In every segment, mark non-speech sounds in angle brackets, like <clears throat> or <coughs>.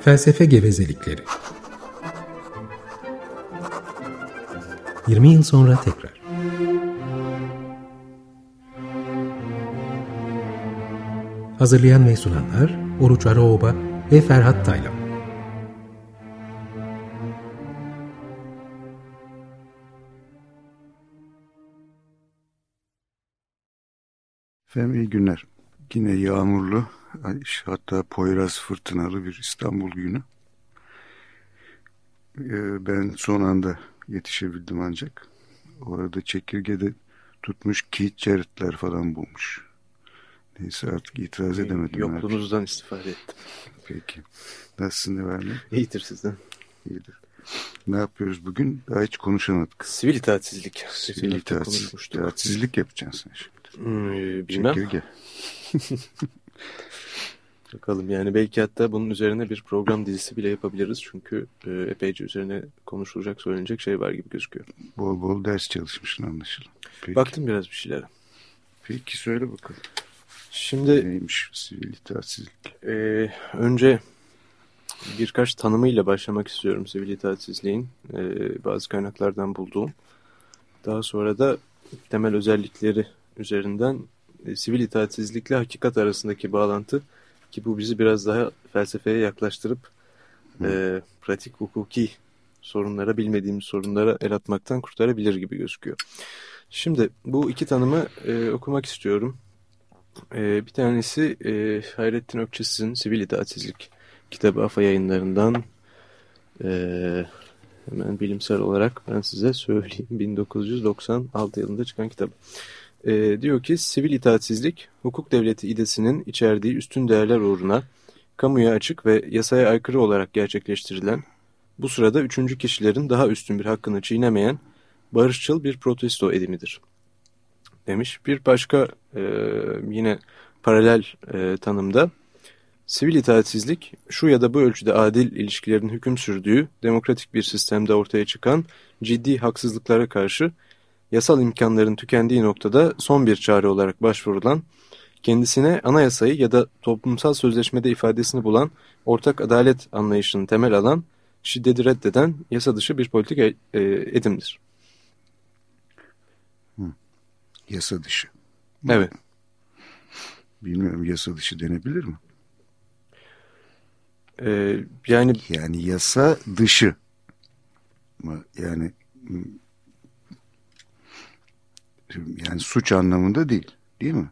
Felsefe gevezelikleri. 20 yıl sonra tekrar. Hazırlayan ve sunanlar Oruç Araoba ve Ferhat Taylan. Efendim iyi günler. Yine yağmurlu, hatta Poyraz fırtınalı bir İstanbul günü. Ee, ben son anda yetişebildim ancak. Orada çekirgede tutmuş Keith Jarrett'ler falan bulmuş. Neyse artık itiraz edemedim. Yokluğunuzdan istifade ettim. Peki. Nasılsın ne? İyidir sizden. İyidir. Ne yapıyoruz bugün? Daha hiç konuşamadık. Sivil itaatsizlik. Sivil itaatsizlik, itaatsizlik yapacaksın şimdi. Hmm, bilmem. Çekirge. <laughs> Bakalım yani belki hatta bunun üzerine bir program dizisi bile yapabiliriz. Çünkü e, epeyce üzerine konuşulacak, söylenecek şey var gibi gözüküyor. Bol bol ders çalışmışsın anlaşılan. Peki. Baktım biraz bir şeylere. Peki söyle bakalım. Şimdi Neymiş sivil itaatsizlik? e, önce birkaç tanımıyla başlamak istiyorum sivil itaatsizliğin. E, bazı kaynaklardan bulduğum. Daha sonra da temel özellikleri üzerinden e, sivil itaatsizlikle hakikat arasındaki bağlantı ki bu bizi biraz daha felsefeye yaklaştırıp e, pratik hukuki sorunlara, bilmediğimiz sorunlara el atmaktan kurtarabilir gibi gözüküyor. Şimdi bu iki tanımı e, okumak istiyorum. E, bir tanesi e, Hayrettin Ökçesiz'in Sivil İtaatsizlik kitabı AFA yayınlarından e, hemen bilimsel olarak ben size söyleyeyim <laughs> 1996 yılında çıkan kitap. E, diyor ki sivil itaatsizlik hukuk devleti idesinin içerdiği üstün değerler uğruna kamuya açık ve yasaya aykırı olarak gerçekleştirilen bu sırada üçüncü kişilerin daha üstün bir hakkını çiğnemeyen barışçıl bir protesto edimidir demiş. Bir başka e, yine paralel e, tanımda sivil itaatsizlik şu ya da bu ölçüde adil ilişkilerin hüküm sürdüğü demokratik bir sistemde ortaya çıkan ciddi haksızlıklara karşı yasal imkanların tükendiği noktada son bir çare olarak başvurulan, kendisine anayasayı ya da toplumsal sözleşmede ifadesini bulan ortak adalet anlayışını temel alan, şiddeti reddeden yasa dışı bir politik e, edimdir. Hı. Yasa dışı. Evet. Bilmiyorum yasa dışı denebilir mi? Ee, yani yani yasa dışı mı? Yani yani suç anlamında değil, değil mi?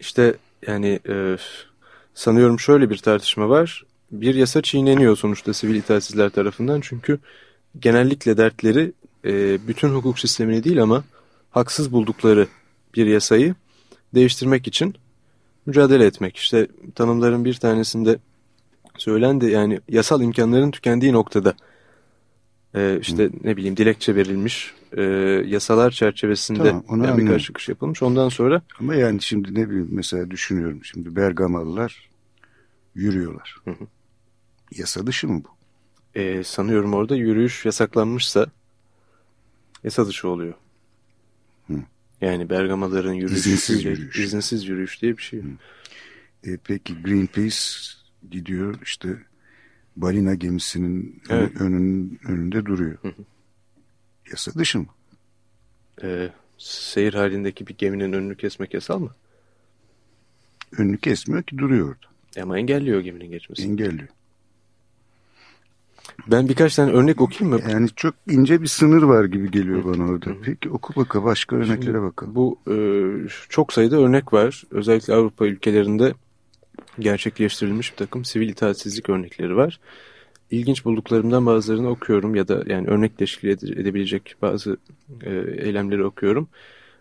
İşte yani e, sanıyorum şöyle bir tartışma var. Bir yasa çiğneniyor sonuçta sivil itaatsizler tarafından. Çünkü genellikle dertleri e, bütün hukuk sistemini değil ama haksız buldukları bir yasayı değiştirmek için mücadele etmek. İşte tanımların bir tanesinde söylendi yani yasal imkanların tükendiği noktada e, işte Hı. ne bileyim dilekçe verilmiş e, yasalar çerçevesinde tamam, yani birkaç çıkış yapılmış. Ondan sonra ama yani şimdi ne bileyim mesela düşünüyorum şimdi Bergamalılar yürüyorlar. Hı hı. Yasa dışı mı bu? E, sanıyorum orada yürüyüş yasaklanmışsa yasa dışı oluyor. Hı. Yani Bergamalıların yürüyüşü izinsiz yürüyüş. izinsiz yürüyüş diye bir şey. E, peki Greenpeace gidiyor işte balina gemisinin evet. önün, önünde duruyor. Hı hı. Yasa dışı mı? Ee, seyir halindeki bir geminin önünü kesmek yasal mı? Önünü kesmiyor ki duruyor orada. Ama engelliyor geminin geçmesini. Engelliyor. Ben birkaç tane örnek okuyayım mı? Yani çok ince bir sınır var gibi geliyor bana orada. Peki oku bakalım başka örneklere bakalım. Bu e, çok sayıda örnek var. Özellikle Avrupa ülkelerinde gerçekleştirilmiş bir takım sivil itaatsizlik örnekleri var. İlginç bulduklarımdan bazılarını okuyorum ya da yani örnek teşkil edebilecek bazı e, eylemleri okuyorum.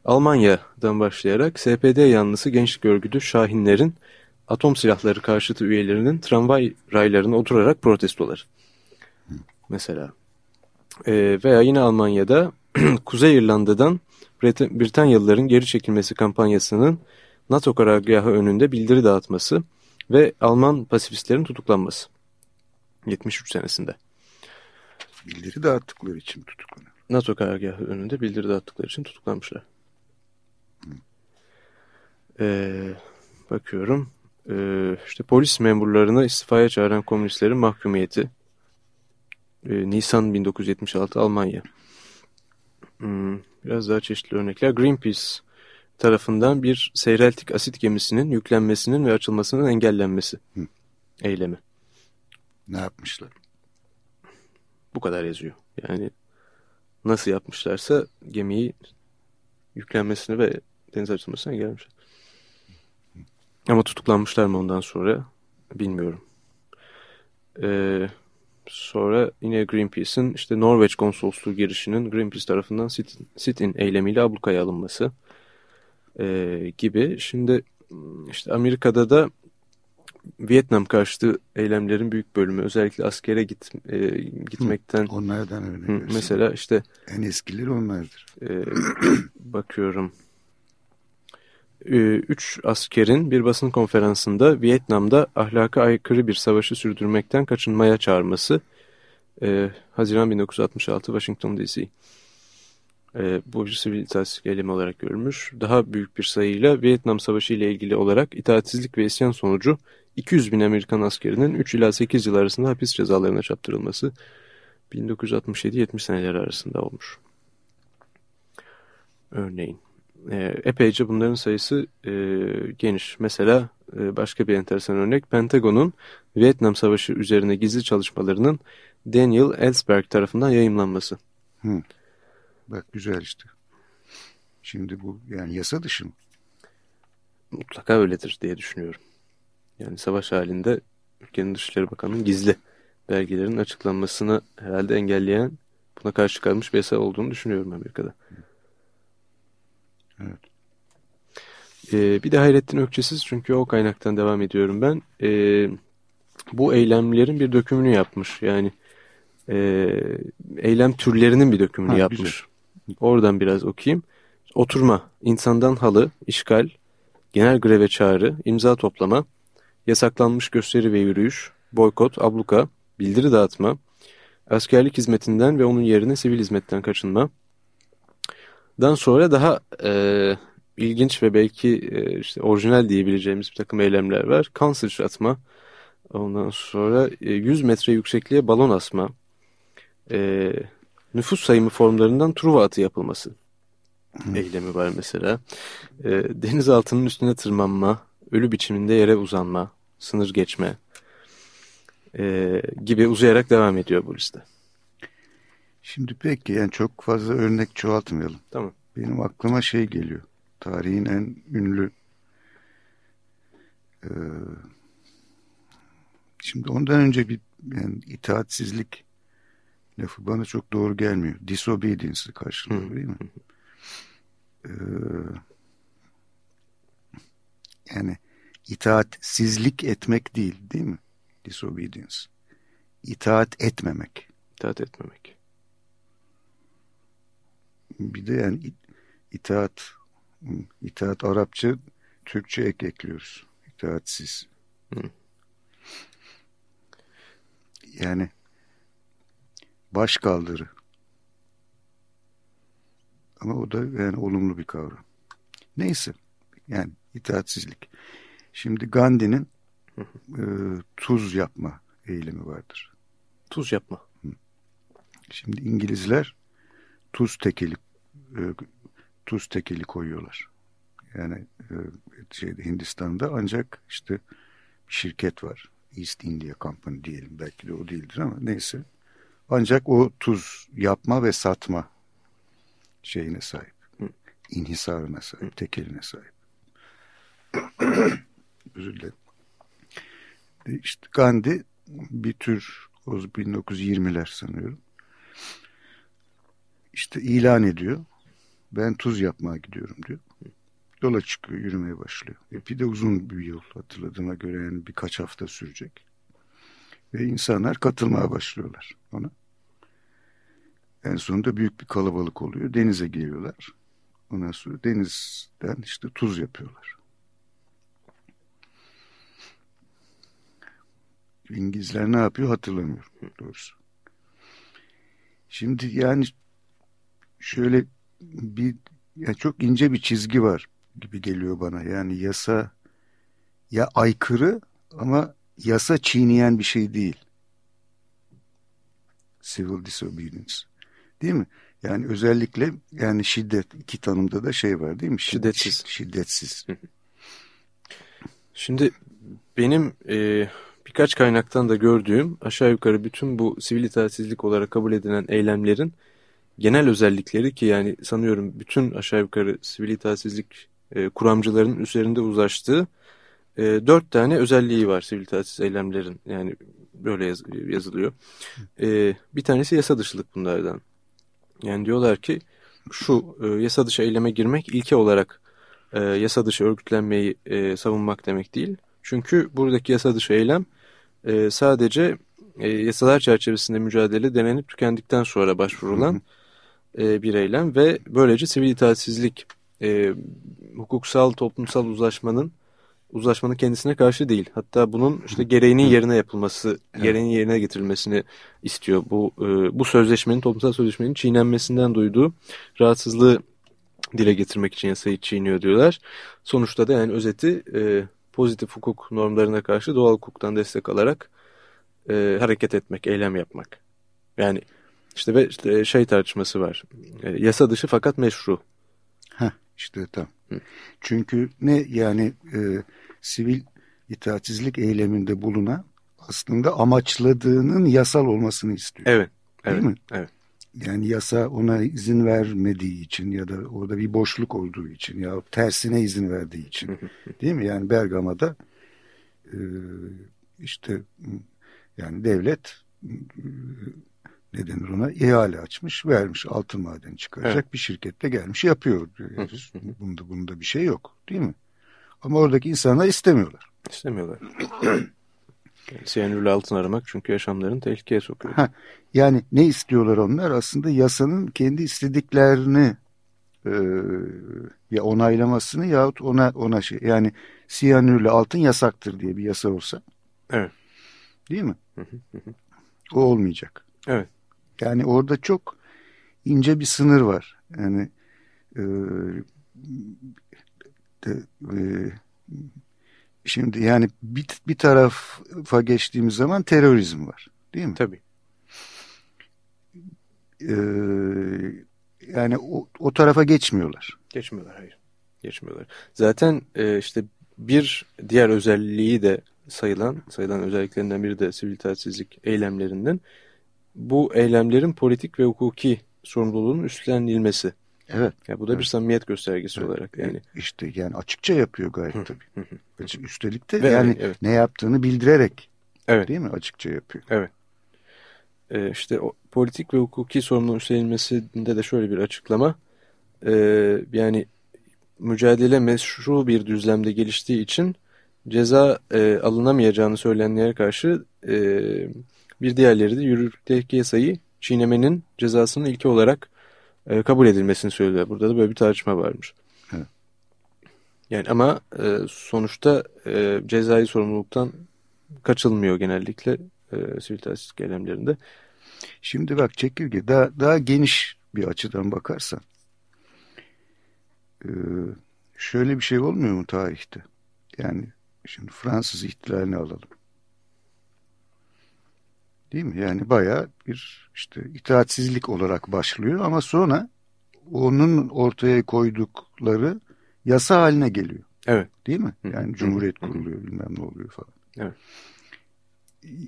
Almanya'dan başlayarak SPD yanlısı gençlik örgütü Şahinler'in atom silahları karşıtı üyelerinin tramvay raylarına oturarak protestoları. Mesela. E, veya yine Almanya'da <clears throat> Kuzey İrlanda'dan Brit Britanyalıların geri çekilmesi kampanyasının NATO karargahı önünde bildiri dağıtması ve Alman pasifistlerin tutuklanması. 73 senesinde. Bildiri dağıttıkları için tutuklanıyor. NATO karargahı önünde bildiri dağıttıkları için tutuklanmışlar. Ee, bakıyorum. e, işte polis memurlarına istifaya çağıran komünistlerin mahkumiyeti. E, Nisan 1976 Almanya. Hmm, biraz daha çeşitli örnekler. Greenpeace tarafından bir seyreltik asit gemisinin yüklenmesinin ve açılmasının engellenmesi Hı. eylemi. Ne yapmışlar? Bu kadar yazıyor. Yani nasıl yapmışlarsa gemiyi yüklenmesini ve deniz açılmasını engellemişler. Ama tutuklanmışlar mı ondan sonra bilmiyorum. Ee, sonra yine Greenpeace'in işte Norveç konsolosluğu girişinin Greenpeace tarafından sit-in eylemiyle ablukaya alınması e, gibi. Şimdi işte Amerika'da da Vietnam karşıtı eylemlerin büyük bölümü özellikle askere git, e, gitmekten. Hı, onlardan örnek hı, Mesela işte. En eskileri onlardır. E, <coughs> bakıyorum. E, üç askerin bir basın konferansında Vietnam'da ahlaka aykırı bir savaşı sürdürmekten kaçınmaya çağırması. E, Haziran 1966 Washington DC. E, bu sivil itaatsizlik eylemi olarak görülmüş. Daha büyük bir sayıyla Vietnam Savaşı ile ilgili olarak itaatsizlik ve isyan sonucu 200 bin Amerikan askerinin 3 ila 8 yıl arasında hapis cezalarına çarptırılması 1967-70 seneleri arasında olmuş. Örneğin. E, epeyce bunların sayısı e, geniş. Mesela e, başka bir enteresan örnek Pentagon'un Vietnam Savaşı üzerine gizli çalışmalarının Daniel Ellsberg tarafından yayımlanması. Hı. Bak güzel işte. Şimdi bu yani yasa dışı mı? Mutlaka öyledir diye düşünüyorum. Yani savaş halinde ülkenin Dışişleri Bakanı'nın gizli belgelerin açıklanmasını herhalde engelleyen buna karşı çıkarmış bir yasa olduğunu düşünüyorum Amerika'da. Evet. Ee, bir de Hayrettin Ökçesiz çünkü o kaynaktan devam ediyorum ben. Ee, bu eylemlerin bir dökümünü yapmış. Yani e, eylem türlerinin bir dökümünü ha, yapmış. Güzel. Oradan biraz okuyayım. Oturma, insandan halı, işgal, genel greve çağrı, imza toplama, yasaklanmış gösteri ve yürüyüş, boykot, abluka, bildiri dağıtma, askerlik hizmetinden ve onun yerine sivil hizmetten kaçınma. Dan sonra daha e, ilginç ve belki e, işte orijinal diyebileceğimiz bir takım eylemler var. Kan sıçratma, ondan sonra e, 100 metre yüksekliğe balon asma, e, nüfus sayımı formlarından Truva atı yapılması eylemi var mesela. E, denizaltının üstüne tırmanma, ölü biçiminde yere uzanma, sınır geçme e, gibi uzayarak devam ediyor bu liste. Şimdi peki yani çok fazla örnek çoğaltmayalım. Tamam. Benim aklıma şey geliyor. Tarihin en ünlü e, şimdi ondan önce bir yani itaatsizlik lafı bana çok doğru gelmiyor. Disobedience karşılığı değil mi? Ee, yani itaatsizlik etmek değil değil mi? Disobedience. İtaat etmemek. İtaat etmemek. Bir de yani itaat itaat Arapça Türkçe ek ekliyoruz. İtaatsiz. Hı. Yani baş kaldırı. Ama o da yani olumlu bir kavram. Neyse. Yani itaatsizlik. Şimdi Gandhi'nin e, tuz yapma eğilimi vardır. Tuz yapma. Şimdi İngilizler tuz tekeli e, tuz tekeli koyuyorlar. Yani e, şeyde Hindistan'da ancak işte bir şirket var. East India Company diyelim. Belki de o değildir ama neyse. Ancak o tuz yapma ve satma şeyine sahip. İnhisarına sahip, tekeline sahip. <clears throat> Özür dilerim. E, işte Gandhi bir tür o 1920'ler sanıyorum. İşte ilan ediyor. Ben tuz yapmaya gidiyorum diyor. Yola çıkıyor, yürümeye başlıyor. E bir de uzun bir yol hatırladığıma göre yani birkaç hafta sürecek. Ve insanlar katılmaya başlıyorlar ona. En sonunda büyük bir kalabalık oluyor. Denize geliyorlar. Ondan sonra denizden işte tuz yapıyorlar. İngilizler ne yapıyor hatırlamıyorum doğrusu. Şimdi yani şöyle bir yani çok ince bir çizgi var gibi geliyor bana. Yani yasa ya aykırı ama yasa çiğneyen bir şey değil. Civil disobedience. Değil mi? Yani özellikle yani şiddet iki tanımda da şey var değil mi? Şiddetsiz. Şiddetsiz. Şimdi benim e, birkaç kaynaktan da gördüğüm aşağı yukarı bütün bu sivil itaatsizlik olarak kabul edilen eylemlerin genel özellikleri ki yani sanıyorum bütün aşağı yukarı sivil itaatsizlik e, kuramcıların üzerinde uzlaştığı e, dört tane özelliği var sivil itaatsiz eylemlerin yani böyle yaz, yazılıyor. E, bir tanesi yasa dışılık bunlardan. Yani diyorlar ki şu e, yasa dışı eyleme girmek ilke olarak e, yasa dışı örgütlenmeyi e, savunmak demek değil. Çünkü buradaki yasa dışı eylem e, sadece e, yasalar çerçevesinde mücadele denenip tükendikten sonra başvurulan e, bir eylem ve böylece sivil itaatsizlik e, hukuksal toplumsal uzlaşmanın uzlaşmanın kendisine karşı değil. Hatta bunun işte gereğinin yerine yapılması, evet. gereğinin yerine getirilmesini istiyor. Bu e, bu sözleşmenin, toplumsal sözleşmenin çiğnenmesinden duyduğu rahatsızlığı dile getirmek için yasayı çiğniyor diyorlar. Sonuçta da yani özeti e, pozitif hukuk normlarına karşı doğal hukuktan destek alarak e, hareket etmek, eylem yapmak. Yani işte ve işte şey tartışması var. E, yasa dışı fakat meşru. Heh, işte tam. Çünkü ne yani e, sivil itaatsizlik eyleminde bulunan aslında amaçladığının yasal olmasını istiyor. Evet. Değil evet, mi? Evet. Yani yasa ona izin vermediği için ya da orada bir boşluk olduğu için ya tersine izin verdiği için. değil mi? Yani Bergama'da e, işte yani devlet ne denir ona ihale açmış vermiş altın madeni çıkaracak evet. bir şirkette gelmiş yapıyor bunda, bunda bir şey yok değil mi? Ama oradaki insanlar istemiyorlar. İstemiyorlar. Siyanürlü altın aramak çünkü yaşamlarını tehlikeye sokuyor. Ha, yani ne istiyorlar onlar? Aslında yasanın kendi istediklerini e, ya onaylamasını yahut ona ona şey yani siyanürlü altın yasaktır diye bir yasa olsa. Evet. Değil mi? o olmayacak. Evet. Yani orada çok ince bir sınır var. Yani e, e, şimdi yani bir, bir tarafa geçtiğimiz zaman terörizm var. Değil mi? Tabii. E, yani o, o tarafa geçmiyorlar. Geçmiyorlar hayır. Geçmiyorlar. Zaten e, işte bir diğer özelliği de sayılan, sayılan özelliklerinden biri de sivil itaatsizlik eylemlerinden bu eylemlerin politik ve hukuki sorumluluğunun üstlenilmesi. Evet. Yani bu da evet. bir samimiyet göstergesi evet. olarak yani. İşte yani açıkça yapıyor gayet tabii. Üstelik de ve yani evet. ne yaptığını bildirerek evet. değil mi açıkça yapıyor. Evet. Ee, işte o politik ve hukuki sorumluluğun üstlenilmesinde de şöyle bir açıklama. Ee, yani mücadele meşru bir düzlemde geliştiği için ceza e, alınamayacağını söyleyenlere karşı e, bir diğerleri de yürürlükteki yasayı çiğnemenin cezasının ilki olarak e, kabul edilmesini söylüyor. Burada da böyle bir tartışma varmış. Evet. Yani ama e, sonuçta e, cezai sorumluluktan kaçılmıyor genellikle e, sivil tahsislik eylemlerinde. Şimdi bak çekirge daha, daha geniş bir açıdan bakarsan e, şöyle bir şey olmuyor mu tarihte? Yani şimdi Fransız ihtilalini alalım. Değil mi? Yani bayağı bir işte itaatsizlik olarak başlıyor ama sonra onun ortaya koydukları yasa haline geliyor. Evet. Değil mi? Yani cumhuriyet kuruluyor bilmem ne oluyor falan. Evet.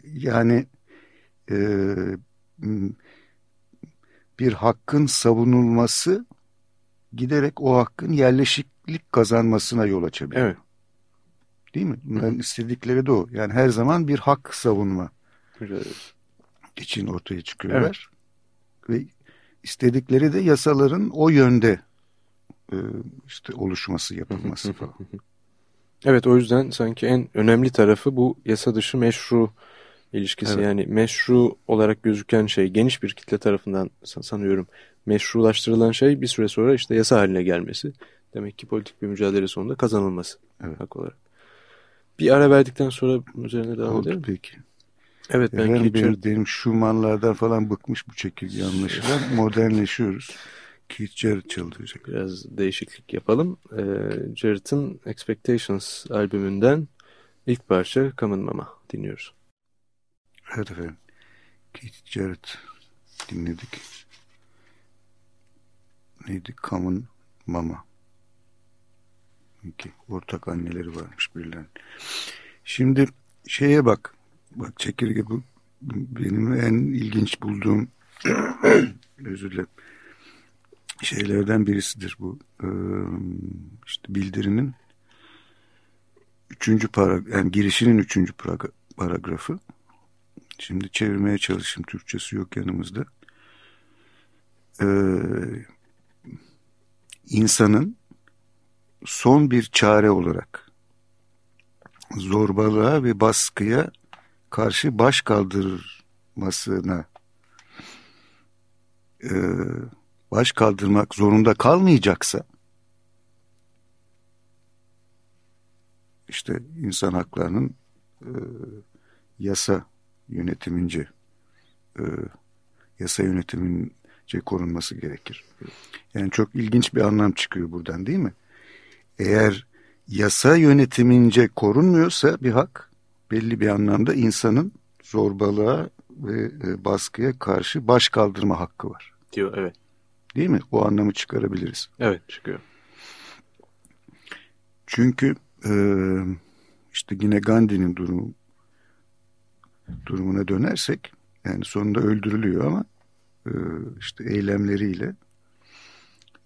Yani e, bir hakkın savunulması giderek o hakkın yerleşiklik kazanmasına yol açabiliyor. Evet. Değil mi? Bunların istedikleri de o. Yani her zaman bir hak savunma için ortaya çıkıyorlar. Evet. Ve istedikleri de yasaların o yönde e, işte oluşması, yapılması <laughs> falan. Evet o yüzden sanki en önemli tarafı bu yasa dışı meşru ilişkisi. Evet. Yani meşru olarak gözüken şey geniş bir kitle tarafından sanıyorum meşrulaştırılan şey bir süre sonra işte yasa haline gelmesi. Demek ki politik bir mücadele sonunda kazanılması evet. hak olarak. Bir ara verdikten sonra üzerine devam Oldu edelim. peki. Evet ben benim, benim, benim Schumann'lardan falan bıkmış bu çekirge anlaşılan. Modernleşiyoruz. Keith Jarrett çalacak. Biraz değişiklik yapalım. Ee, Jarrett'ın Expectations albümünden İlk parça Common Mama dinliyoruz. Evet efendim. Keith Jarrett dinledik. Neydi? Common Mama. İki. Ortak anneleri varmış birilerinin. Şimdi şeye bak. Bak çekirge bu benim en ilginç bulduğum <clears throat> özür dilerim şeylerden birisidir bu. Ee, işte bildirinin üçüncü paragraf, yani girişinin üçüncü paragrafı. Şimdi çevirmeye çalışayım. Türkçesi yok yanımızda. Ee, insanın son bir çare olarak zorbalığa ve baskıya karşı baş kaldırmasına e, baş kaldırmak zorunda kalmayacaksa işte insan haklarının e, yasa yönetimince e, yasa yönetimince korunması gerekir. Yani çok ilginç bir anlam çıkıyor buradan değil mi? Eğer yasa yönetimince korunmuyorsa bir hak belli bir anlamda insanın zorbalığa ve e, baskıya karşı baş kaldırma hakkı var. Diyor evet. Değil mi? O anlamı çıkarabiliriz. Evet çıkıyor. Çünkü e, işte yine Gandhi'nin durumu durumuna dönersek yani sonunda öldürülüyor ama e, işte eylemleriyle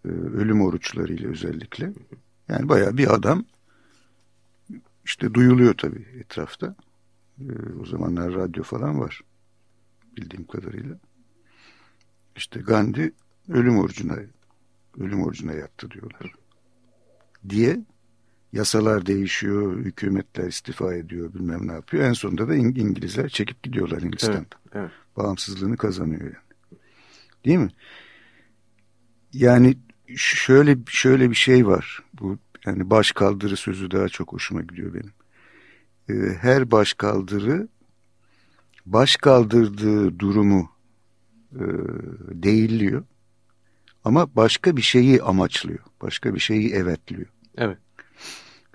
e, ölüm oruçlarıyla özellikle yani bayağı bir adam işte duyuluyor tabii etrafta. E, o zamanlar radyo falan var bildiğim kadarıyla. İşte Gandhi ölüm orucuna ölüm orucuna yattı diyorlar. Diye yasalar değişiyor, hükümetler istifa ediyor, bilmem ne yapıyor. En sonunda da İngilizler çekip gidiyorlar Hindistan'da. Evet, evet. Bağımsızlığını kazanıyor yani. Değil mi? Yani şöyle şöyle bir şey var. Yani baş kaldırı sözü daha çok hoşuma gidiyor benim. Ee, her baş kaldırı baş kaldırdığı durumu e, değilliyor. Ama başka bir şeyi amaçlıyor. Başka bir şeyi evetliyor. Evet.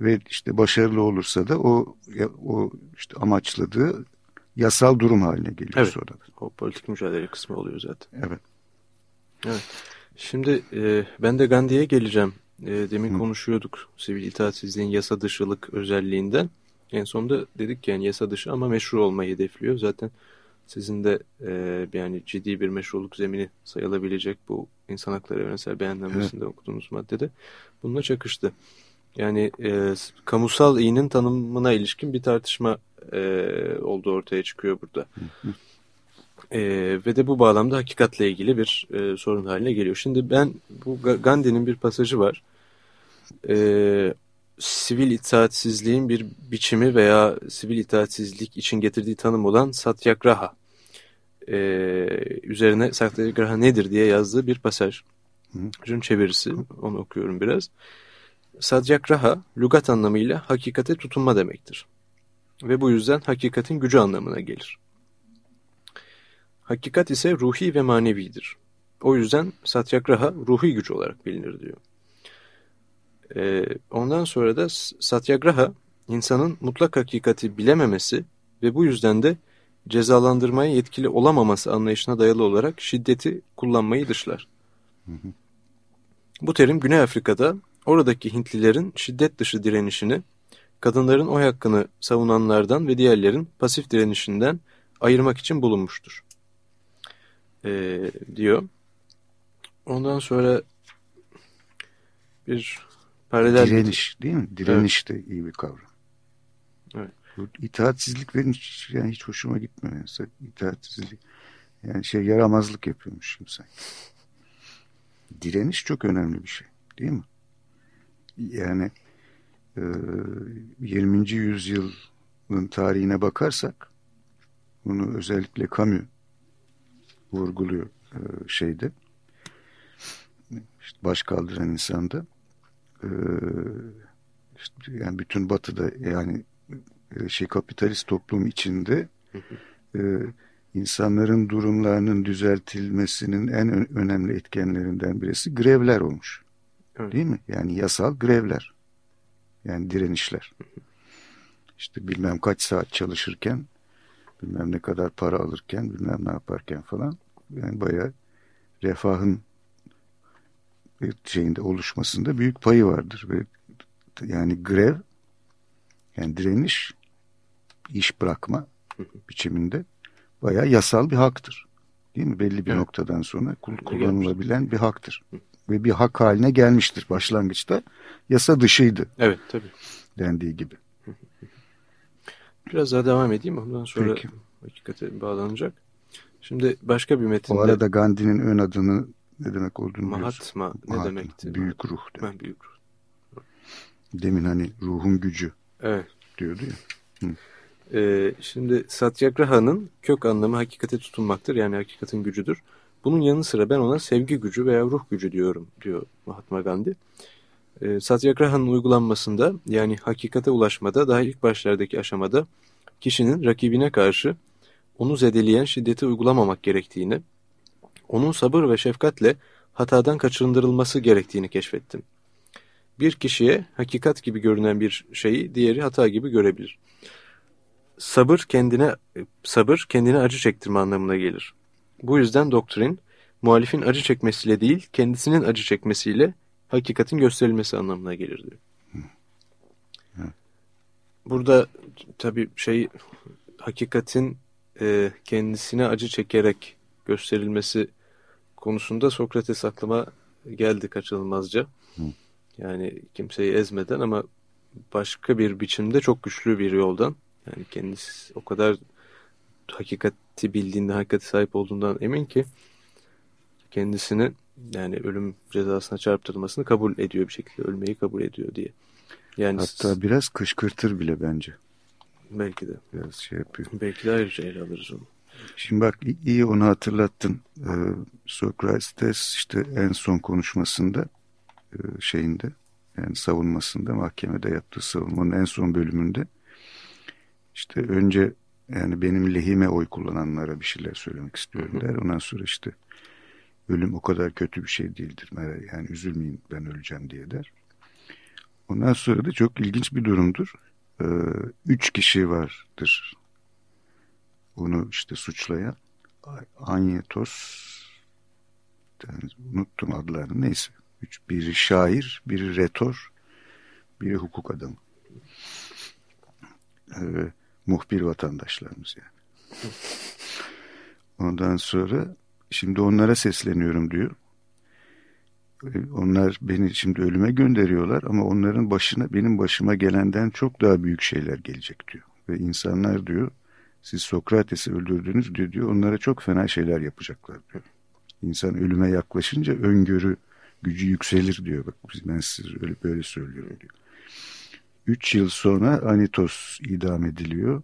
Ve işte başarılı olursa da o o işte amaçladığı yasal durum haline geliyor evet. sonra. O politik mücadele kısmı oluyor zaten. Evet. Evet. Şimdi e, ben de Gandhi'ye geleceğim. E, demin Hı. konuşuyorduk sivil itaatsizliğin yasa dışılık özelliğinden. En sonunda dedik ki yani yasa dışı ama meşru olmayı hedefliyor. Zaten sizin de e, yani ciddi bir meşruluk zemini sayılabilecek bu insan hakları evrensel beyannamesinde evet. okuduğunuz maddede bununla çakıştı. Yani e, kamusal iyinin tanımına ilişkin bir tartışma e, olduğu ortaya çıkıyor burada. E, ve de bu bağlamda hakikatle ilgili bir e, sorun haline geliyor. Şimdi ben bu Gandhi'nin bir pasajı var. E, sivil itaatsizliğin bir biçimi veya sivil itaatsizlik için getirdiği tanım olan satyagraha e, üzerine satyagraha nedir diye yazdığı bir pasaj. Hı. çevirisi. Onu okuyorum biraz. Satyagraha, lügat anlamıyla hakikate tutunma demektir. Ve bu yüzden hakikatin gücü anlamına gelir. Hakikat ise ruhi ve manevidir. O yüzden satyagraha ruhi güç olarak bilinir diyor. Ee, ondan sonra da satyagraha insanın mutlak hakikati bilememesi ve bu yüzden de cezalandırmaya yetkili olamaması anlayışına dayalı olarak şiddeti kullanmayı dışlar. Hı hı. Bu terim Güney Afrika'da oradaki Hintlilerin şiddet dışı direnişini, kadınların oy hakkını savunanlardan ve diğerlerin pasif direnişinden ayırmak için bulunmuştur. Ee, diyor. Ondan sonra bir paralel... Direniş değil mi? Direniş evet. de iyi bir kavram. Evet. Bu itaatsizlik benim hiç, yani hiç hoşuma gitmiyor. Yani. İtaatsizlik. Yani şey yaramazlık yapıyormuş kimse. Direniş çok önemli bir şey. Değil mi? Yani e, 20. yüzyılın tarihine bakarsak bunu özellikle Camus vurguluyor e, şeyde işte baş kaldıran insanda e, işte yani bütün batıda yani e, şey kapitalist toplum içinde e, insanların durumlarının düzeltilmesinin en önemli etkenlerinden birisi grevler olmuş. Evet. Değil mi? Yani yasal grevler. Yani direnişler. işte bilmem kaç saat çalışırken bilmem ne kadar para alırken bilmem ne yaparken falan yani bayağı refahın şeyinde oluşmasında büyük payı vardır ve yani grev yani direniş iş bırakma biçiminde bayağı yasal bir haktır. Değil mi? Belli bir evet. noktadan sonra kullanılabilen bir haktır. Ve bir hak haline gelmiştir başlangıçta. Yasa dışıydı. Evet tabii. Dendiği gibi. Biraz daha devam edeyim. Ondan sonra Peki. hakikate bağlanacak. Şimdi başka bir metinde... O arada Gandhi'nin ön adını ne demek olduğunu Mahatma ne Mahatma, demekti? Büyük ruh. Demek. Ben büyük ruh. Demin hani ruhun gücü evet. diyordu ya. Hı. Ee, şimdi Satyagraha'nın kök anlamı hakikate tutunmaktır. Yani hakikatin gücüdür. Bunun yanı sıra ben ona sevgi gücü veya ruh gücü diyorum diyor Mahatma Gandhi. Ee, Satyagraha'nın uygulanmasında yani hakikate ulaşmada daha ilk başlardaki aşamada kişinin rakibine karşı onu zedeleyen şiddeti uygulamamak gerektiğini, onun sabır ve şefkatle hatadan kaçındırılması gerektiğini keşfettim. Bir kişiye hakikat gibi görünen bir şeyi diğeri hata gibi görebilir. Sabır kendine sabır kendine acı çektirme anlamına gelir. Bu yüzden doktrin muhalifin acı çekmesiyle değil kendisinin acı çekmesiyle hakikatin gösterilmesi anlamına gelir diyor. Burada tabii şey hakikatin e, kendisine acı çekerek gösterilmesi konusunda Sokrates aklıma geldi kaçınılmazca. Hı. Yani kimseyi ezmeden ama başka bir biçimde çok güçlü bir yoldan. Yani kendisi o kadar hakikati bildiğinde, hakikati sahip olduğundan emin ki kendisini yani ölüm cezasına çarptırılmasını kabul ediyor bir şekilde. Ölmeyi kabul ediyor diye. Yani Hatta biraz kışkırtır bile bence. Belki de. Biraz şey yapıyor. Belki de ayrıca ele alırız onu. Şimdi bak iyi onu hatırlattın. Ee, Sokrates işte en son konuşmasında e, şeyinde yani savunmasında mahkemede yaptığı savunmanın en son bölümünde işte önce yani benim lehime oy kullananlara bir şeyler söylemek istiyorum der. Ondan sonra işte ölüm o kadar kötü bir şey değildir. Yani üzülmeyin ben öleceğim diye der. Ondan sonra da çok ilginç bir durumdur. Ee, üç kişi vardır onu işte suçlayan. Anyetos yani unuttum adlarını neyse. Üç, biri şair, biri retor, biri hukuk adamı. Ee, muhbir vatandaşlarımız yani. Ondan sonra şimdi onlara sesleniyorum diyor. Ee, onlar beni şimdi ölüme gönderiyorlar ama onların başına benim başıma gelenden çok daha büyük şeyler gelecek diyor. Ve insanlar diyor siz Sokrates'i öldürdünüz diyor, diyor onlara çok fena şeyler yapacaklar diyor. İnsan ölüme yaklaşınca öngörü gücü yükselir diyor. Bak ben size öyle böyle söylüyorum diyor. Üç yıl sonra Anitos idam ediliyor.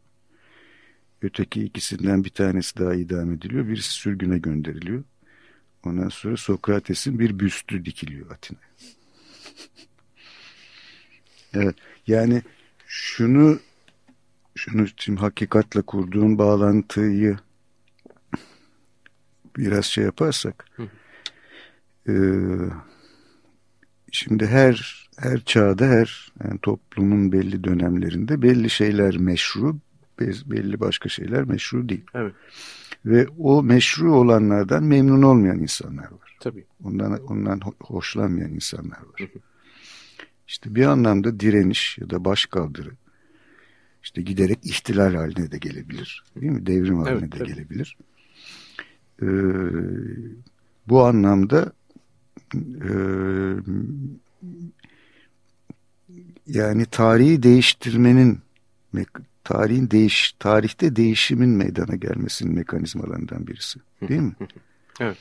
Öteki ikisinden bir tanesi daha idam ediliyor. Birisi sürgüne gönderiliyor. Ondan sonra Sokrates'in bir büstü dikiliyor Atina'ya. evet, yani şunu şunu şimdi hakikatle kurduğun bağlantıyı biraz şey yaparsak e, şimdi her her çağda her yani toplumun belli dönemlerinde belli şeyler meşru belli başka şeyler meşru değil. Evet. Ve o meşru olanlardan memnun olmayan insanlar var. Tabii. Ondan, ondan hoşlanmayan insanlar var. Hı hı. İşte bir anlamda direniş ya da başkaldırı işte giderek ihtilal haline de gelebilir. Değil mi? Devrim haline evet, de tabii. gelebilir. Ee, bu anlamda e, yani tarihi değiştirmenin tarihin değiş tarihte değişimin meydana gelmesinin mekanizmalarından birisi. Değil mi? <laughs> evet.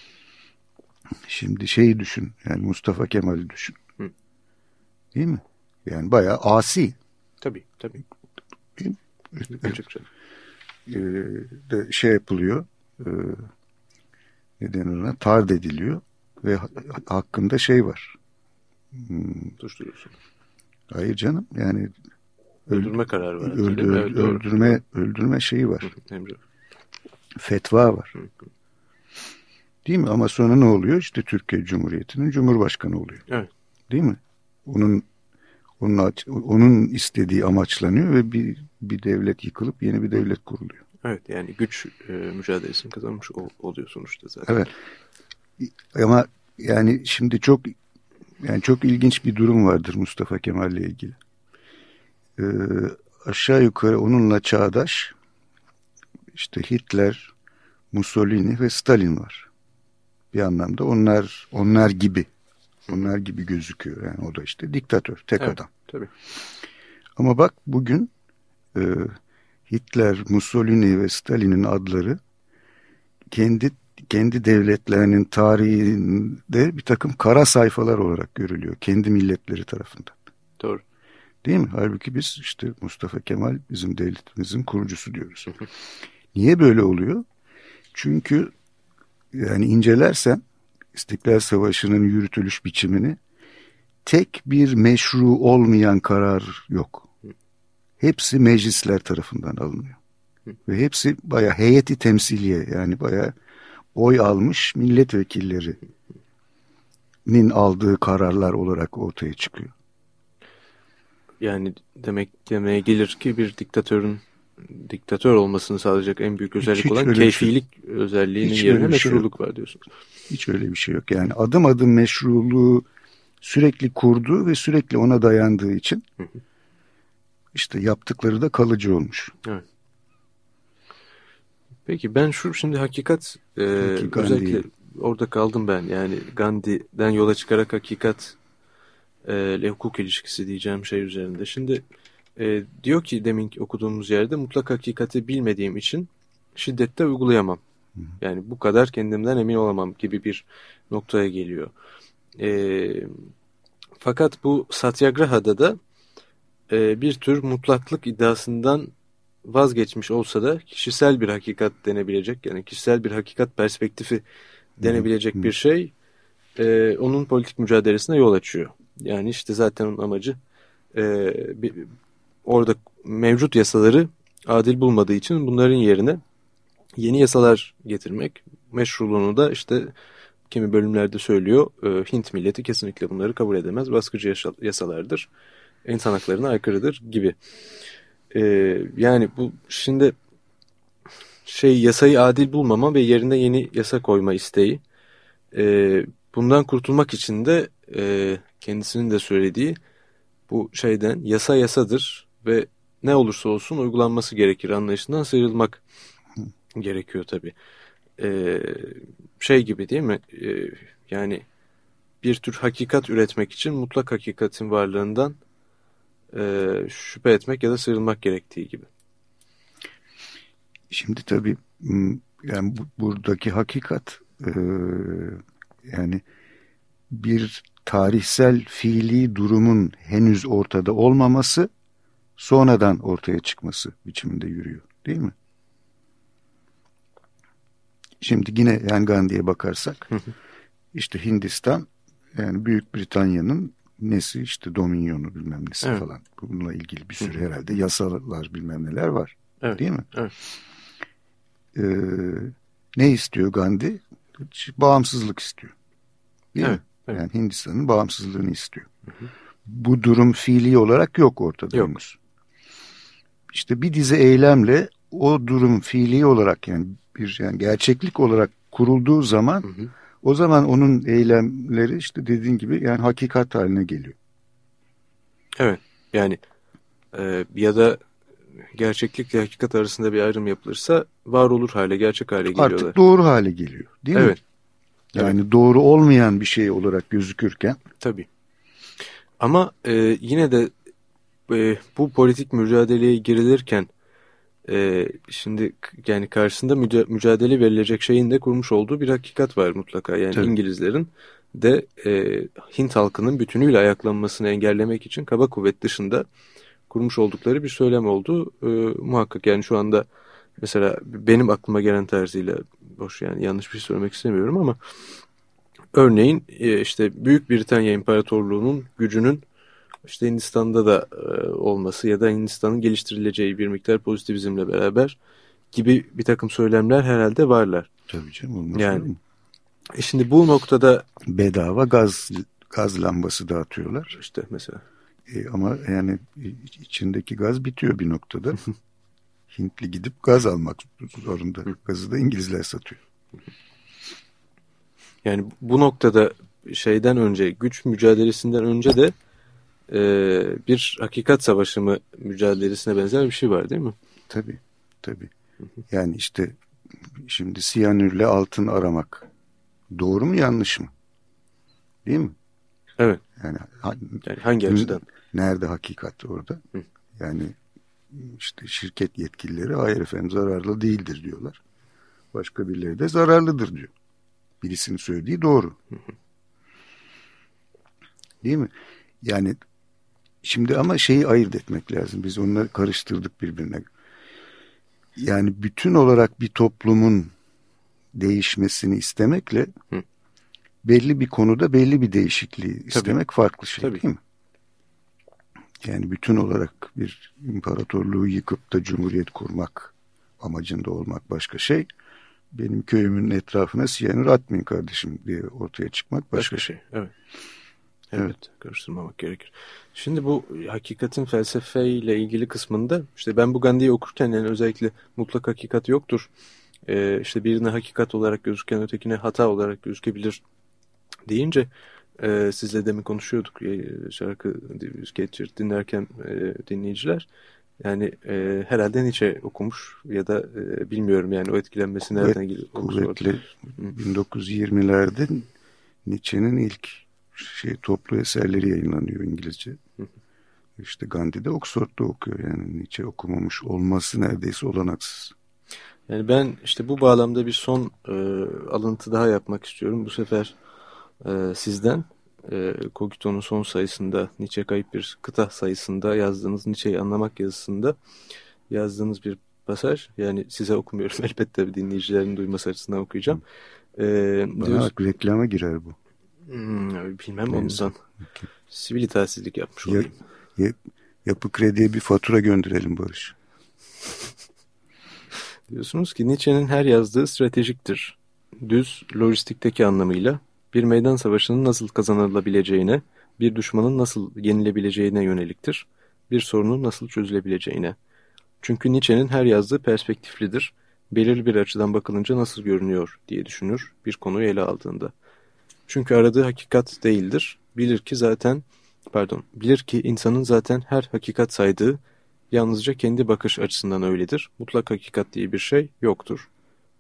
Şimdi şeyi düşün. Yani Mustafa Kemal'i düşün. Değil mi? Yani bayağı asi. Tabii tabii e, de şey yapılıyor e, neden ona? Tard ediliyor ve hakkında şey var. Hmm. hayır canım yani öldürme kararı var öldü, öldü, evet, öldürme öldürme şeyi var. Fetva var. Değil mi? Ama sonra ne oluyor? İşte Türkiye Cumhuriyeti'nin Cumhurbaşkanı oluyor. Evet. değil mi? Onun onun onun istediği amaçlanıyor ve bir bir devlet yıkılıp yeni bir devlet kuruluyor. Evet yani güç e, mücadelesini kazanmış ol, oluyor sonuçta zaten. Evet. Ama yani şimdi çok yani çok ilginç bir durum vardır Mustafa Kemal ile ilgili. Ee, aşağı yukarı onunla çağdaş işte Hitler, Mussolini ve Stalin var. Bir anlamda onlar onlar gibi. Onlar gibi gözüküyor. Yani o da işte diktatör, tek evet, adam. Tabii. Ama bak bugün e, Hitler, Mussolini ve Stalin'in adları kendi kendi devletlerinin tarihinde bir takım kara sayfalar olarak görülüyor. Kendi milletleri tarafından. Doğru. Değil mi? Halbuki biz işte Mustafa Kemal bizim devletimizin kurucusu diyoruz. Niye böyle oluyor? Çünkü yani incelersen İstiklal Savaşı'nın yürütülüş biçimini tek bir meşru olmayan karar yok. Hepsi meclisler tarafından alınıyor. Ve hepsi baya heyeti temsiliye yani baya oy almış milletvekillerinin aldığı kararlar olarak ortaya çıkıyor. Yani demek demeye gelir ki bir diktatörün diktatör olmasını sağlayacak en büyük özellik hiç, hiç olan keyfilik şey, özelliğinin yerine meşruluk şey var diyorsunuz. Hiç öyle bir şey yok. Yani adım adım meşruluğu sürekli kurduğu ve sürekli ona dayandığı için işte yaptıkları da kalıcı olmuş. Evet. Peki ben şu şimdi hakikat e, özellikle orada kaldım ben. Yani Gandhi'den yola çıkarak hakikat e, hukuk ilişkisi diyeceğim şey üzerinde. Şimdi e, diyor ki demin okuduğumuz yerde mutlak hakikati bilmediğim için şiddette uygulayamam. Yani bu kadar kendimden emin olamam gibi bir noktaya geliyor. E, fakat bu Satyagraha'da da e, bir tür mutlaklık iddiasından vazgeçmiş olsa da kişisel bir hakikat denebilecek yani kişisel bir hakikat perspektifi denebilecek bir şey e, onun politik mücadelesine yol açıyor. Yani işte zaten onun amacı e, bir, orada mevcut yasaları adil bulmadığı için bunların yerine yeni yasalar getirmek. Meşruluğunu da işte kimi bölümlerde söylüyor e, Hint milleti kesinlikle bunları kabul edemez. Baskıcı yasalardır insan haklarına aykırıdır gibi. E, yani bu şimdi şey yasayı adil bulmama ve yerine yeni yasa koyma isteği e, bundan kurtulmak için de e, kendisinin de söylediği bu şeyden yasa yasadır ve ne olursa olsun uygulanması gerekir anlayışından sıyrılmak gerekiyor tabi. Ee, şey gibi değil mi? Ee, yani bir tür hakikat üretmek için mutlak hakikatin varlığından e, şüphe etmek ya da sıyrılmak gerektiği gibi. Şimdi tabi yani bu, buradaki hakikat e, yani bir tarihsel fiili durumun henüz ortada olmaması sonradan ortaya çıkması biçiminde yürüyor değil mi? Şimdi yine yani Gandhi'ye bakarsak işte Hindistan yani Büyük Britanya'nın nesi işte dominyonu bilmem nesi evet. falan. Bununla ilgili bir sürü herhalde yasalar bilmem neler var. Evet. Değil mi? Evet. Ee, ne istiyor Gandhi? Bağımsızlık istiyor. Değil evet. mi? Evet. Yani Hindistan'ın bağımsızlığını istiyor. Hı hı. Bu durum fiili olarak yok ortada. Yok. Henüz. İşte bir dizi eylemle o durum fiili olarak yani bir yani gerçeklik olarak kurulduğu zaman hı hı. O zaman onun eylemleri işte dediğin gibi yani hakikat haline geliyor. Evet yani e, ya da gerçeklikle hakikat arasında bir ayrım yapılırsa var olur hale gerçek hale geliyorlar. Artık doğru hale geliyor değil evet. mi? Yani evet. doğru olmayan bir şey olarak gözükürken. Tabii. Ama e, yine de e, bu politik mücadeleye girilirken e, şimdi yani karşısında müca mücadele verilecek şeyin de kurmuş olduğu bir hakikat var mutlaka. Yani Tabii. İngilizlerin de e, Hint halkının bütünüyle ayaklanmasını engellemek için kaba kuvvet dışında kurmuş oldukları bir söylem oldu. E, muhakkak yani şu anda mesela benim aklıma gelen tarzıyla boş yani yanlış bir şey söylemek istemiyorum ama örneğin e, işte Büyük Britanya İmparatorluğu'nun gücünün işte Hindistan'da da e, olması ya da Hindistan'ın geliştirileceği bir miktar pozitivizmle beraber gibi bir takım söylemler herhalde varlar. Tabii canım. Yani e şimdi bu noktada bedava gaz gaz lambası dağıtıyorlar. İşte mesela. E, ama yani içindeki gaz bitiyor bir noktada. <laughs> Hintli gidip gaz almak zorunda. Gazı da İngilizler satıyor. Yani bu noktada şeyden önce, güç mücadelesinden önce de e, bir hakikat savaşı mı mücadelesine benzer bir şey var değil mi? Tabii, tabii. Yani işte şimdi siyanürle altın aramak doğru mu yanlış mı? Değil mi? Evet. Yani, yani hangi açıdan? Nerede hakikat orada? Hı. Yani işte şirket yetkilileri hayır efendim zararlı değildir diyorlar. Başka birileri de zararlıdır diyor. Birisinin söylediği doğru. Hı hı. Değil mi? Yani şimdi ama şeyi ayırt etmek lazım. Biz onları karıştırdık birbirine. Yani bütün olarak bir toplumun değişmesini istemekle Hı. belli bir konuda belli bir değişikliği Tabii. istemek farklı şey Tabii. değil mi? Yani bütün olarak bir imparatorluğu yıkıp da cumhuriyet kurmak amacında olmak başka şey. Benim köyümün etrafına siyanür atmayın kardeşim diye ortaya çıkmak başka, başka şey. şey. Evet. Evet, karıştırmamak gerekir. Şimdi bu hakikatin felsefeyle ilgili kısmında işte ben bu Gandhi'yi okurken yani özellikle mutlak hakikat yoktur. Ee, işte birine hakikat olarak gözüken ötekine hata olarak gözükebilir deyince e, sizle demin konuşuyorduk e, şarkı sketcher dinlerken e, dinleyiciler. Yani e, herhalde Nietzsche okumuş ya da e, bilmiyorum yani o etkilenmesi nereden geliyor? Kuvvetli 1920'lerde Nietzsche'nin ilk şey toplu eserleri yayınlanıyor İngilizce. İşte Gandhi de Oxford'da okuyor yani Nietzsche okumamış olması neredeyse olanaksız. Yani ben işte bu bağlamda bir son e, alıntı daha yapmak istiyorum. Bu sefer e, sizden e, Kogito'nun son sayısında Nietzsche kayıp bir kıta sayısında yazdığınız Nietzsche'yi anlamak yazısında yazdığınız bir pasaj. Yani size okumuyorum <laughs> elbette dinleyicilerin duyması açısından okuyacağım. E, Bana diyoruz, reklama girer bu. Hmm, bilmem Neyse. ondan. Okay. Sivil itaatsizlik yapmış olayım. Ya, ya, yapı krediye bir fatura gönderelim Barış. Diyorsunuz ki Nietzsche'nin her yazdığı stratejiktir. Düz, lojistikteki anlamıyla bir meydan savaşının nasıl kazanılabileceğine, bir düşmanın nasıl yenilebileceğine yöneliktir. Bir sorunun nasıl çözülebileceğine. Çünkü Nietzsche'nin her yazdığı perspektiflidir. Belirli bir açıdan bakılınca nasıl görünüyor diye düşünür bir konuyu ele aldığında. Çünkü aradığı hakikat değildir. Bilir ki zaten, pardon, bilir ki insanın zaten her hakikat saydığı yalnızca kendi bakış açısından öyledir. Mutlak hakikat diye bir şey yoktur.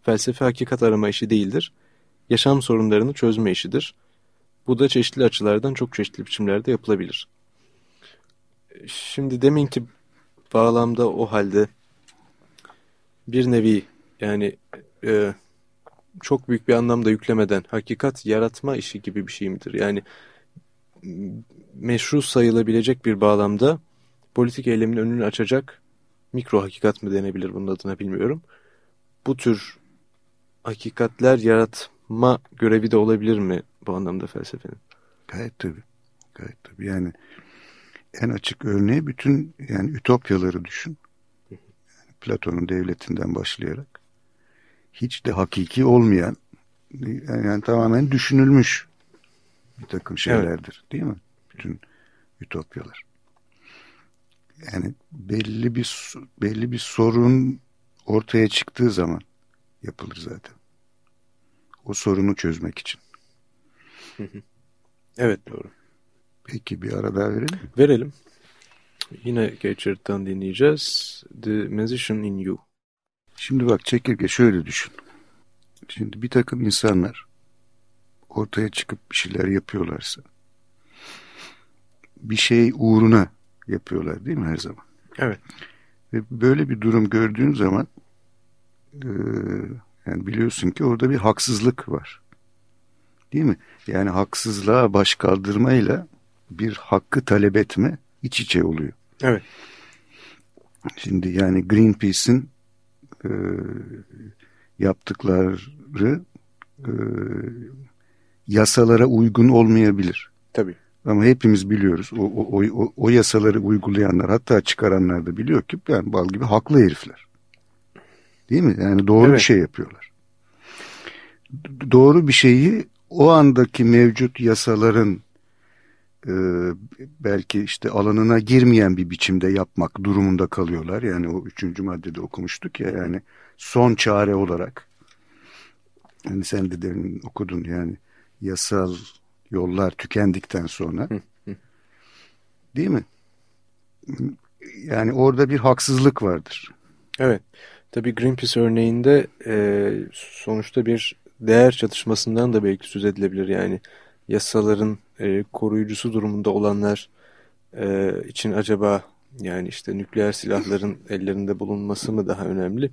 Felsefe hakikat arama işi değildir. Yaşam sorunlarını çözme işidir. Bu da çeşitli açılardan çok çeşitli biçimlerde yapılabilir. Şimdi deminki bağlamda o halde bir nevi yani e, çok büyük bir anlamda yüklemeden hakikat yaratma işi gibi bir şey midir? Yani meşru sayılabilecek bir bağlamda politik eylemin önünü açacak mikro hakikat mı denebilir bunun adına bilmiyorum. Bu tür hakikatler yaratma görevi de olabilir mi bu anlamda felsefenin? Gayet tabii. Gayet tabii. Yani en açık örneği bütün yani ütopyaları düşün. Yani Platon'un devletinden başlayarak hiç de hakiki olmayan yani, yani tamamen düşünülmüş bir takım şeylerdir evet. değil mi? Bütün ütopyalar. Yani belli bir belli bir sorun ortaya çıktığı zaman yapılır zaten. O sorunu çözmek için. Evet doğru. Peki bir ara daha verelim mi? Verelim. Yine Geçert'ten dinleyeceğiz. The Musician in You. Şimdi bak çekirge şöyle düşün. Şimdi bir takım insanlar ortaya çıkıp bir şeyler yapıyorlarsa bir şey uğruna yapıyorlar değil mi her zaman? Evet. Ve böyle bir durum gördüğün zaman e, yani biliyorsun ki orada bir haksızlık var. Değil mi? Yani haksızlığa baş kaldırmayla bir hakkı talep etme iç içe oluyor. Evet. Şimdi yani Greenpeace'in e, yaptıkları e, yasalara uygun olmayabilir. Tabii. Ama hepimiz biliyoruz o, o, o, o yasaları uygulayanlar hatta çıkaranlar da biliyor ki yani bal gibi haklı herifler. Değil mi? Yani doğru evet. bir şey yapıyorlar. Doğru bir şeyi o andaki mevcut yasaların e, belki işte alanına girmeyen bir biçimde yapmak durumunda kalıyorlar. Yani o üçüncü maddede okumuştuk ya yani son çare olarak. Yani sen de demin okudun yani yasal yollar tükendikten sonra. Değil mi? Yani orada bir haksızlık vardır. Evet. Tabii Greenpeace örneğinde e, sonuçta bir değer çatışmasından da belki söz edilebilir. Yani yasaların e, koruyucusu durumunda olanlar e, için acaba yani işte nükleer silahların <laughs> ellerinde bulunması mı daha önemli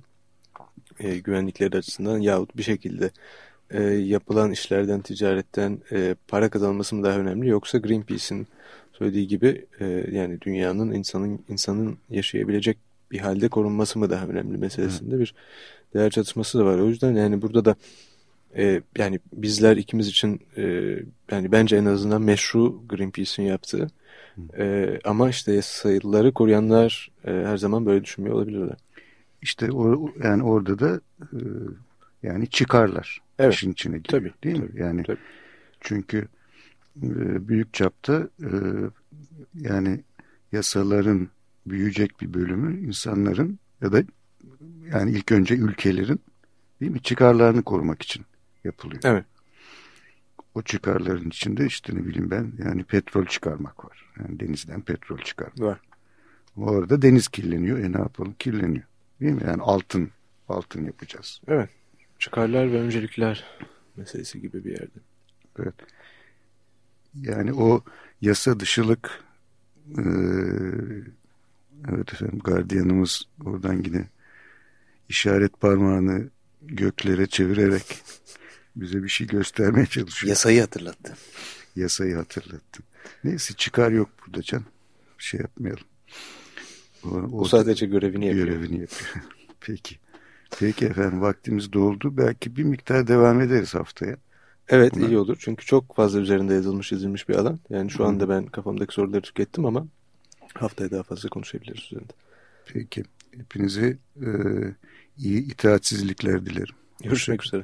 e, güvenlikleri açısından yahut bir şekilde e, yapılan işlerden, ticaretten e, para kazanması mı daha önemli yoksa Greenpeace'in söylediği gibi e, yani dünyanın insanın insanın yaşayabilecek bir halde korunması mı daha önemli meselesinde Hı. bir değer çatışması da var. O yüzden yani burada da e, yani bizler ikimiz için e, yani bence en azından meşru Greenpeace'in yaptığı e, ama işte sayıları koruyanlar e, her zaman böyle düşünmüyor olabilirler. İşte o, yani orada da e, yani çıkarlar evet. işin içine giriyor tabii, değil tabii, mi? Yani tabii. çünkü e, büyük çapta e, yani yasaların büyüyecek bir bölümü insanların ya da yani ilk önce ülkelerin değil mi çıkarlarını korumak için yapılıyor. Evet. O çıkarların içinde işte ne bileyim ben yani petrol çıkarmak var. Yani denizden petrol çıkarmak. Var. Bu arada deniz kirleniyor. E ne yapalım? Kirleniyor. Değil mi? Yani altın altın yapacağız. Evet. Çıkarlar ve öncelikler meselesi gibi bir yerde. Evet. Yani o yasa dışılık e, evet efendim gardiyanımız oradan yine işaret parmağını göklere çevirerek bize bir şey göstermeye çalışıyor. Yasayı hatırlattı. Yasayı hatırlattı. Neyse çıkar yok burada can. Bir şey yapmayalım. O, o, o sadece görevini yapıyor. Görevini yapıyor. <laughs> Peki. Peki efendim vaktimiz doldu. Belki bir miktar devam ederiz haftaya. Evet Buna. iyi olur. Çünkü çok fazla üzerinde yazılmış yazılmış bir alan. Yani şu anda ben kafamdaki soruları tükettim ama haftaya daha fazla konuşabiliriz üzerinde. Peki. Hepinize e, iyi itaatsizlikler dilerim. Görüşmek üzere.